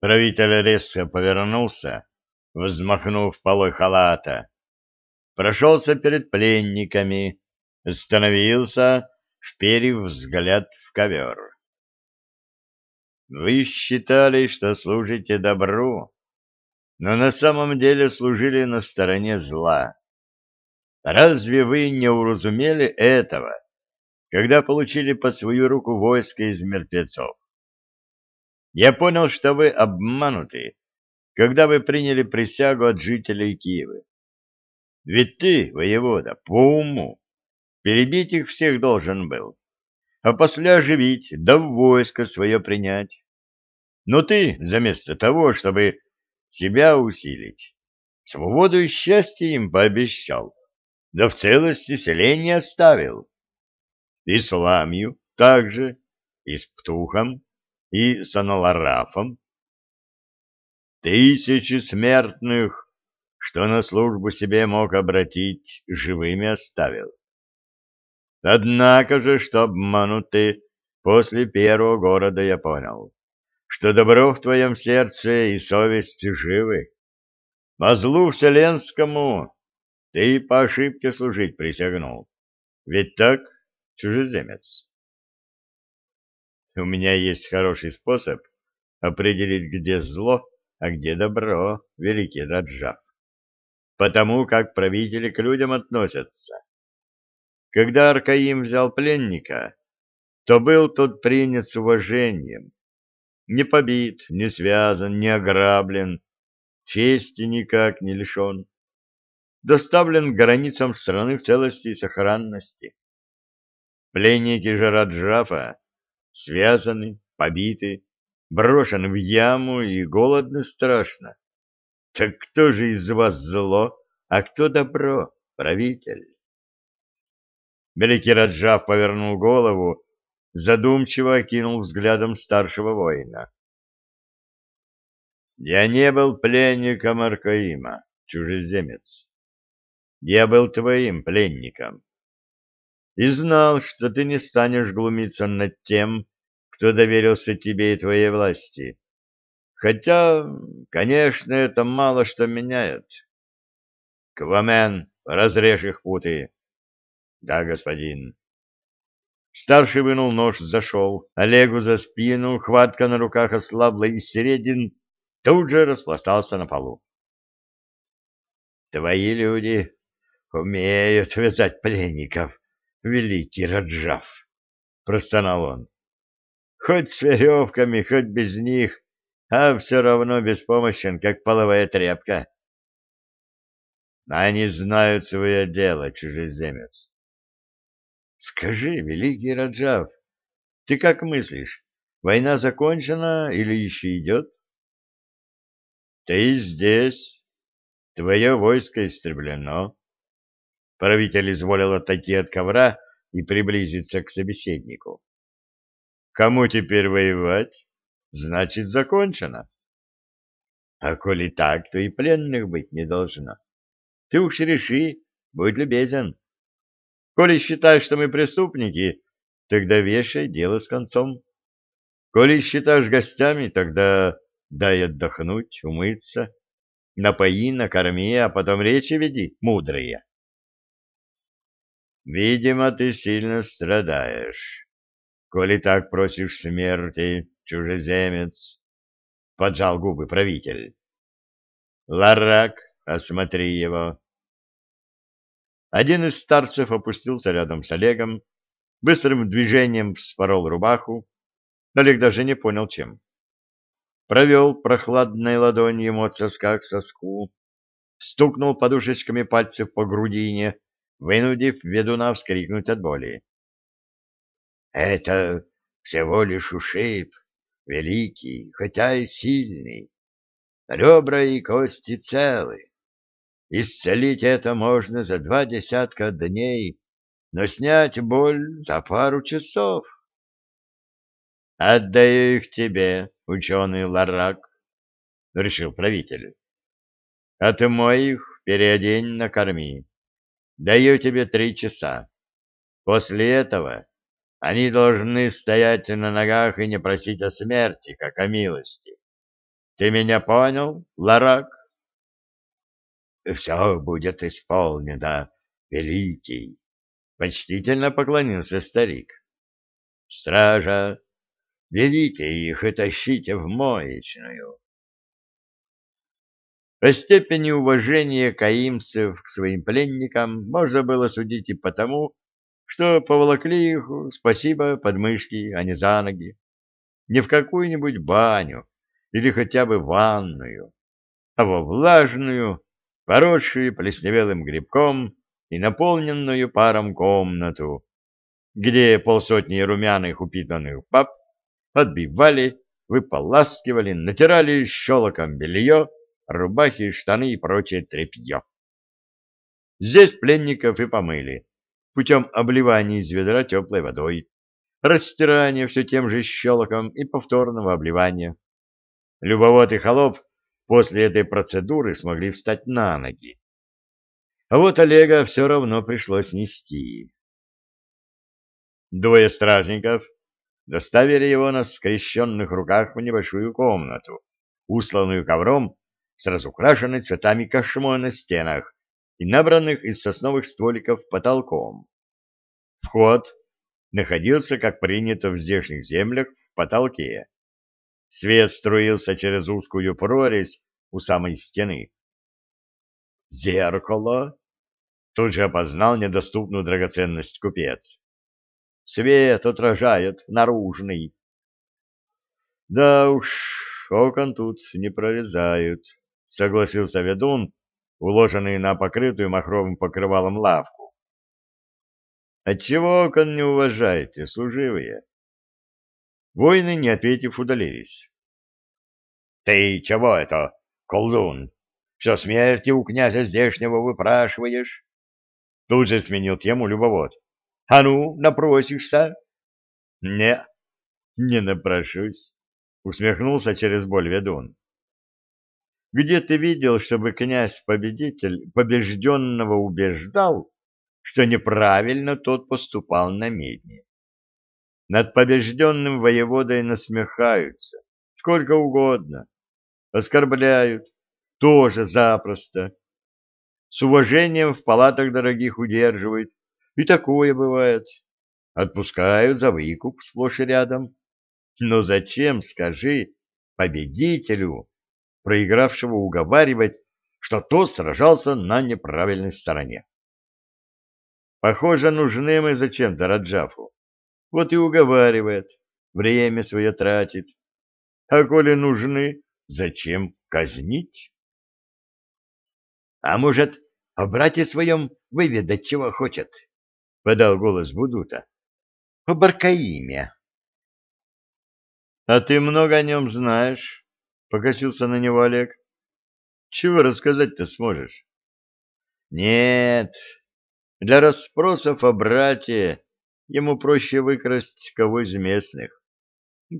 Правитель резко повернулся, взмахнув полой халата, прошелся перед пленниками, остановился, вперив взгляд в ковер. Вы считали, что служите добру, но на самом деле служили на стороне зла. Разве вы не уразумели этого, когда получили под свою руку войско из мертвецов? Я понял, что вы обмануты, когда вы приняли присягу от жителей Киева. Ведь ты, воевода, по уму, перебить их всех должен был, а после оживить, да в войско свое принять. Но ты, вместо того, чтобы себя усилить, свободу и счастье им пообещал, да в целости селения оставил. И с Ламью также, и с Птухом, и с Аналарафом. Тысячи смертных, что на службу себе мог обратить, живыми оставил. Однако же, что обманутый, после первого города я понял, что добро в твоем сердце и совесть живы. А злу вселенскому ты по ошибке служить присягнул. Ведь так, чужеземец? У меня есть хороший способ определить, где зло, а где добро, великий Раджав. Потому как правители к людям относятся. Когда Аркаим взял пленника, то был тот принят с уважением. Не побит, не связан, не ограблен, чести никак не лишен. Доставлен к границам страны в целости и сохранности. Пленники же Раджафа связаны, побиты, брошены в яму и голодно страшно. Так кто же из вас зло, а кто добро, правитель? Великий Раджав повернул голову, задумчиво окинул взглядом старшего воина. Я не был пленником Аркаима, чужеземец. Я был твоим пленником и знал, что ты не станешь глумиться над тем, кто доверился тебе и твоей власти. Хотя, конечно, это мало что меняет. Квамен, разрежь их путы. Да, господин. Старший вынул нож, зашел. Олегу за спину, хватка на руках ослабла, и Середин тут же распластался на полу. Твои люди умеют вязать пленников, великий Раджав, — простонал он. Хоть с веревками, хоть без них, а все равно беспомощен, как половая тряпка. Они знают свое дело, чужеземец. Скажи, великий Раджав, ты как мыслишь, война закончена или еще идет? Ты здесь, твое войско истреблено, Правитель изволил отойти от ковра и приблизиться к собеседнику. Кому теперь воевать? Значит, закончено. А коли так, то и пленных быть не должно. Ты уж реши, будь любезен. Коли считаешь, что мы преступники, тогда вешай дело с концом. Коли считаешь гостями, тогда дай отдохнуть, умыться, напои, накорми, а потом речи веди, мудрые. Видимо, ты сильно страдаешь. Коли так просишь смерти, чужеземец, — поджал губы правитель. Ларак, осмотри его. Один из старцев опустился рядом с Олегом, быстрым движением вспорол рубаху. Олег даже не понял, чем. Провел прохладной ладонью ему от соска к соску, стукнул подушечками пальцев по грудине, вынудив ведуна вскрикнуть от боли. — Это всего лишь ушиб, великий, хотя и сильный. Ребра и кости целы. Исцелить это можно за два десятка дней, но снять боль за пару часов. — Отдаю их тебе, ученый Ларак, — решил правитель. — Отмой их, переодень, накорми. Даю тебе три часа. После этого они должны стоять на ногах и не просить о смерти, как о милости. Ты меня понял, Ларак? Все будет исполнено, великий. Почтительно поклонился старик. Стража, ведите их и тащите в моечную. О степени уважения каимцев к своим пленникам можно было судить и потому, что поволокли их, спасибо, подмышки, а не за ноги, не в какую-нибудь баню или хотя бы ванную, а во влажную, поросшую плесневелым грибком и наполненную паром комнату, где полсотни румяных упитанных пап отбивали, выполаскивали, натирали щелоком белье, рубахи, штаны и прочее тряпье. Здесь пленников и помыли путем обливания из ведра теплой водой, растирания все тем же щелоком и повторного обливания. Любовод и холоп после этой процедуры смогли встать на ноги. А вот Олега все равно пришлось нести. Двое стражников доставили его на скрещенных руках в небольшую комнату, усланную ковром с разукрашенной цветами кошмой на стенах и набранных из сосновых стволиков потолком. Вход находился, как принято в здешних землях, в потолке. Свет струился через узкую прорезь у самой стены. «Зеркало!» — тут же опознал недоступную драгоценность купец. «Свет отражает наружный». «Да уж, окон тут не прорезают», — согласился ведун, уложенный на покрытую махровым покрывалом лавку. «Отчего окон не уважаете, служивые?» Воины, не ответив, удалились. «Ты чего это, колдун? Все смерти у князя здешнего выпрашиваешь?» Тут же сменил тему любовод. «А ну, напросишься?» «Не, не напрошусь», — усмехнулся через боль ведун. Где ты видел, чтобы князь-победитель побежденного убеждал, что неправильно тот поступал на медне? Над побежденным воеводой насмехаются, сколько угодно, оскорбляют, тоже запросто. С уважением в палатах дорогих удерживают, и такое бывает. Отпускают за выкуп сплошь и рядом. Но зачем, скажи, победителю проигравшего уговаривать, что тот сражался на неправильной стороне. Похоже, нужны мы зачем-то Раджафу. Вот и уговаривает, время свое тратит. А коли нужны, зачем казнить? А может, о брате своем выведать чего хочет? — подал голос Будута. — О Баркаиме. — А ты много о нем знаешь? — покосился на него Олег. — Чего рассказать-то сможешь? — Нет, для расспросов о брате ему проще выкрасть кого из местных.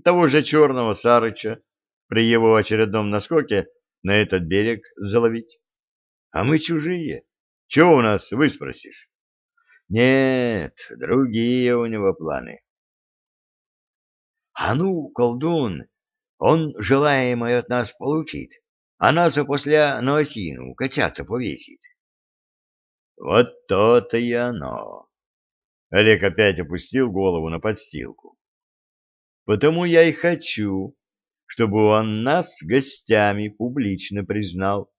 Того же черного Сарыча при его очередном наскоке на этот берег заловить. А мы чужие. Чего у нас, выспросишь? Нет, другие у него планы. — А ну, колдун, он желаемое от нас получит, а нас после на осину качаться повесит. Вот то-то и оно. Олег опять опустил голову на подстилку. Потому я и хочу, чтобы он нас гостями публично признал.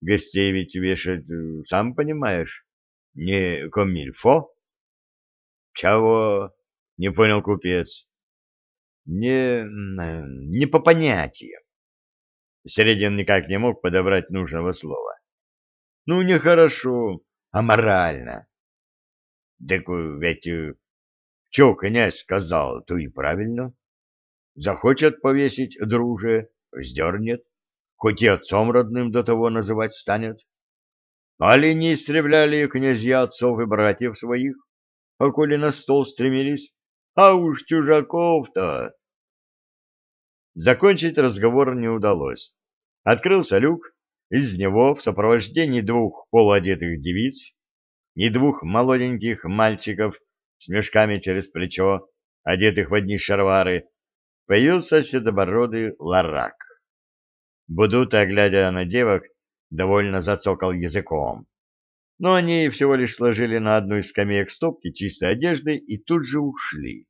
Гостей ведь вешать, э, сам понимаешь, не комильфо. Чего? Не понял купец не, не по понятиям. Середин никак не мог подобрать нужного слова. Ну, нехорошо, а морально. Так ведь э, что князь сказал, то и правильно. Захочет повесить друже, сдернет, хоть и отцом родным до того называть станет. Али не истребляли князья отцов и братьев своих, а коли на стол стремились, а уж чужаков-то... Закончить разговор не удалось. Открылся люк, из него в сопровождении двух полуодетых девиц и двух молоденьких мальчиков с мешками через плечо, одетых в одни шарвары, появился седобородый ларак. Будута, глядя на девок, довольно зацокал языком. Но они всего лишь сложили на одну из скамеек стопки чистой одежды и тут же ушли.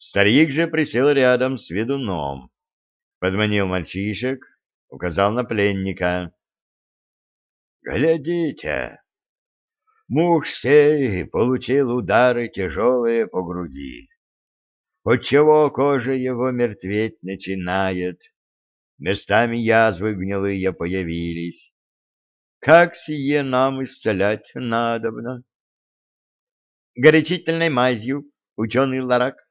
Старик же присел рядом с ведуном, подманил мальчишек, указал на пленника. — Глядите, муж сей получил удары тяжелые по груди, отчего кожа его мертветь начинает, местами язвы гнилые появились. Как сие нам исцелять надобно? — Горячительной мазью, ученый Ларак, —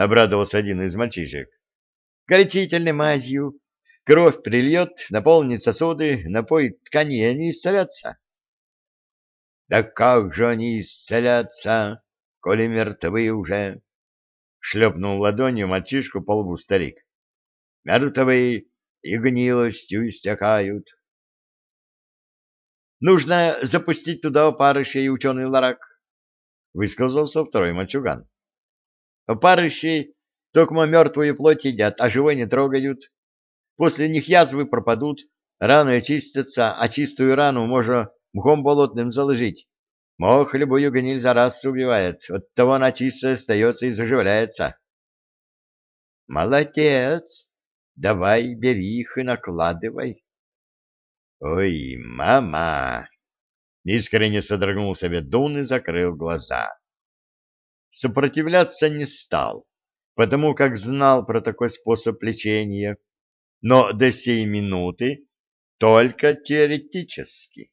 обрадовался один из мальчишек. — Горячительной мазью. Кровь прильет, наполнит сосуды, напоит ткани, и они исцелятся. — Да как же они исцелятся, коли мертвы уже? — шлепнул ладонью мальчишку по лбу старик. — Мертвы и гнилостью истекают. Нужно запустить туда опарышей, ученый Ларак, — высказался второй мальчуган. Опарыши только мертвую плоть едят, а живой не трогают. После них язвы пропадут, раны очистятся, а чистую рану можно мхом болотным заложить. Мох любую гниль за раз убивает, от того она чистая остается и заживляется. — Молодец! Давай, бери их и накладывай. «Ой, мама!» Искренне содрогнулся ведун и закрыл глаза. Сопротивляться не стал, потому как знал про такой способ лечения, но до сей минуты только теоретически.